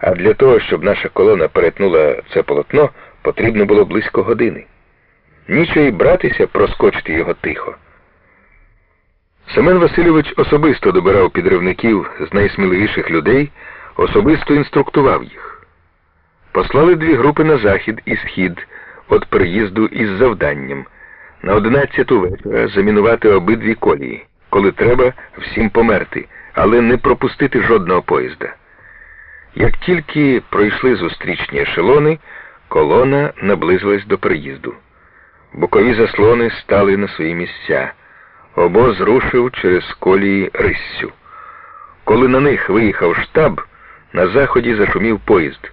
А для того, щоб наша колона перетнула це полотно, потрібно було близько години. Нічого й братися проскочити його тихо. Семен Васильович особисто добирав підривників з найсміливіших людей, особисто інструктував їх. Послали дві групи на захід і схід від приїзду із завданням на одинадцяту вечора замінувати обидві колії, коли треба всім померти, але не пропустити жодного поїзда. Як тільки пройшли зустрічні ешелони, колона наблизилась до приїзду. Бокові заслони стали на свої місця. Обоз рушив через колії риссю. Коли на них виїхав штаб, на заході зашумів поїзд.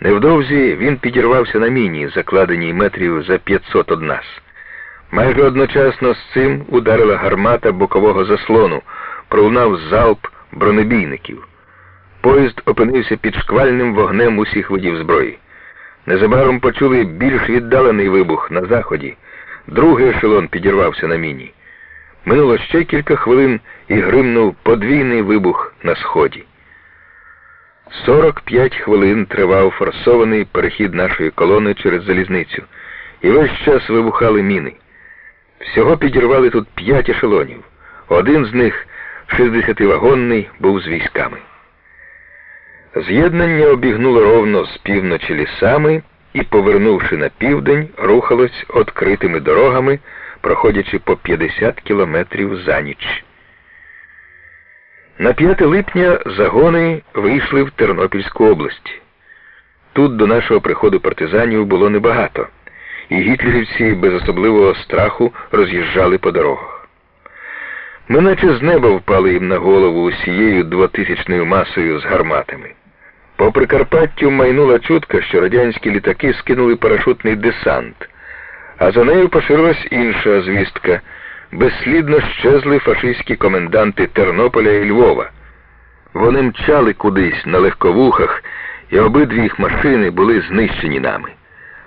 Невдовзі він підірвався на міні, закладеній метрів за 500 од нас. Майже одночасно з цим ударила гармата бокового заслону, пролунав залп бронебійників. Поїзд опинився під шквальним вогнем усіх видів зброї. Незабаром почули більш віддалений вибух на заході. Другий ешелон підірвався на міні. Минуло ще кілька хвилин і гримнув подвійний вибух на сході. 45 хвилин тривав форсований перехід нашої колони через залізницю, і весь час вибухали міни. Всього підірвали тут п'ять ешелонів. Один з них, 60-вагонний, був з військами. З'єднання обігнуло ровно з півночі лісами і, повернувши на південь, рухалось відкритими дорогами, проходячи по 50 кілометрів за ніч. На 5 липня загони вийшли в Тернопільську область. Тут до нашого приходу партизанів було небагато, і гітлерівці без особливого страху роз'їжджали по дорогах. Ми наче з неба впали їм на голову усією двотисячною масою з гарматами. По Прикарпаттю майнула чутка, що радянські літаки скинули парашутний десант, а за нею поширилась інша звістка. Безслідно щезли фашистські коменданти Тернополя і Львова. Вони мчали кудись на легковухах, і обидві їх машини були знищені нами.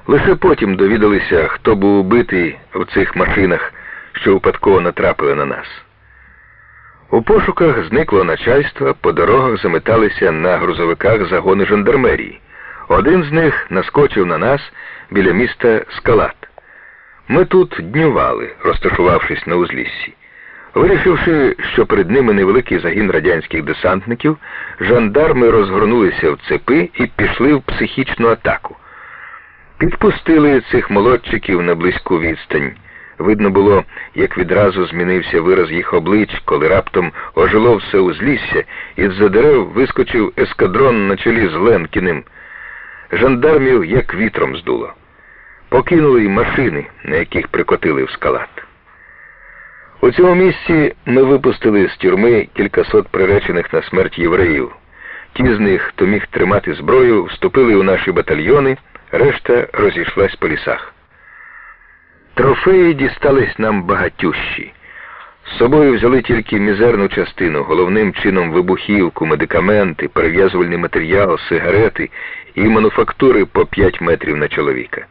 Лише потім довідалися, хто був убитий в цих машинах, що випадково натрапили на нас. У пошуках зникло начальство, по дорогах заметалися на грузовиках загони жандармерії. Один з них наскочив на нас біля міста Скалат. Ми тут днювали, розташувавшись на узліссі. Вирішивши, що перед ними невеликий загін радянських десантників, жандарми розгорнулися в цепи і пішли в психічну атаку. Підпустили цих молодчиків на близьку відстань. Видно було, як відразу змінився вираз їх облич, коли раптом ожило все узлісся, і з-за дерев вискочив ескадрон на чолі з Ленкіним. Жандармів як вітром здуло. Покинули й машини, на яких прикотили в скалат. У цьому місці ми випустили з тюрми кількасот приречених на смерть євреїв. Ті з них, хто міг тримати зброю, вступили у наші батальйони, решта розійшлась по лісах. Трофеї дістались нам багатющі. З собою взяли тільки мізерну частину, головним чином вибухівку, медикаменти, перев'язувальний матеріал, сигарети і мануфактури по 5 метрів на чоловіка.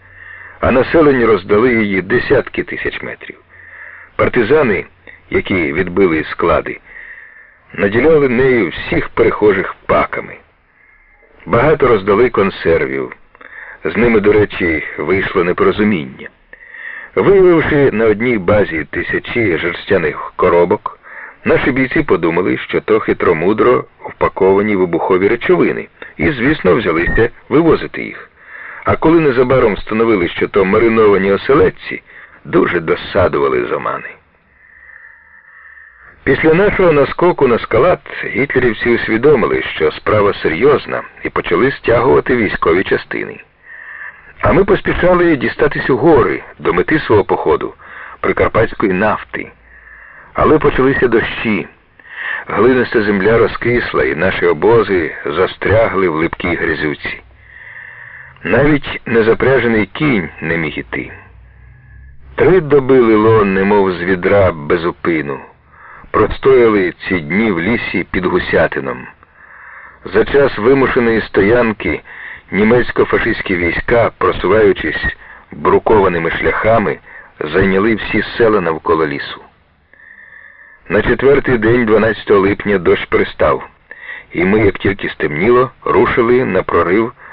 А населенню роздали її десятки тисяч метрів. Партизани, які відбили склади, наділяли нею всіх перехожих паками. Багато роздали консервів. З ними, до речі, вийшло непорозуміння. Виявивши на одній базі тисячі жерстяних коробок, наші бійці подумали, що то хитромудро впаковані вибухові речовини, і, звісно, взялися вивозити їх. А коли незабаром встановили, що то мариновані оселедці, дуже досадували з омани. Після нашого наскоку на скалат гітлерівці усвідомили, що справа серйозна, і почали стягувати військові частини. А ми поспішали дістатись у гори до мети свого походу прикарпатської нафти. Але почалися дощі. Глиниста земля розкисла, і наші обози застрягли в липкій грязюці. Навіть незапряжений кінь не міг іти. Три доби лило, немов з відра без упину. Простояли ці дні в лісі під гусятином. За час вимушеної стоянки німецько-фашистські війська, просуваючись брукованими шляхами, зайняли всі села навколо лісу. На четвертий день 12 липня дощ пристав, і ми, як тільки стемніло, рушили на прорив